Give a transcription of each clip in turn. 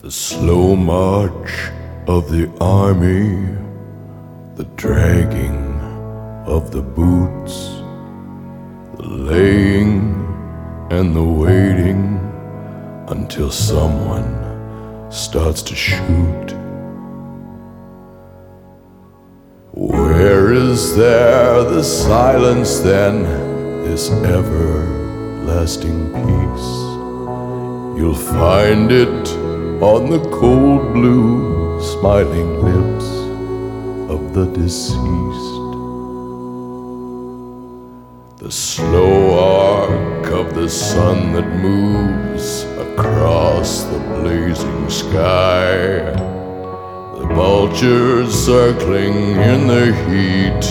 The slow march of the army, the dragging of the boots, the laying and the waiting until someone starts to shoot. Where is there the silence then, this everlasting peace? You'll find it on the cold blue smiling lips of the deceased. The slow arc of the sun that moves across the blazing sky. The vultures circling in the heat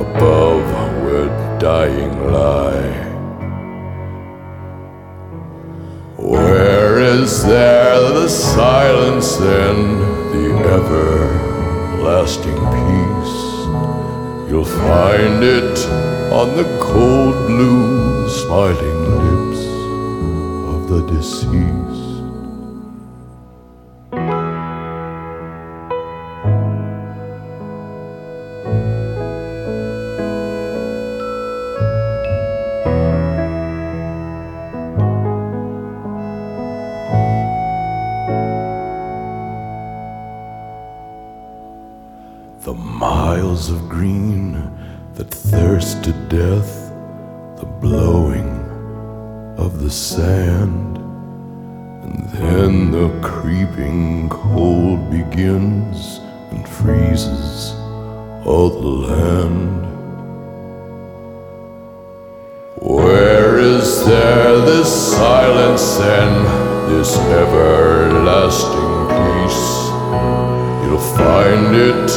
above where dying lie. Where is there the silence then, the everlasting peace? You'll find it on the cold blue smiling lips of the deceased. The miles of green that thirst to death, the blowing of the sand, and then the creeping cold begins and freezes all the land. Where is there this silence and this everlasting peace? Find it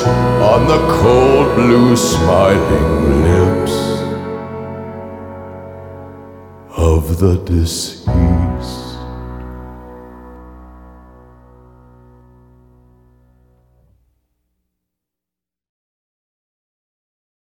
on the cold blue smiling lips of the deceased.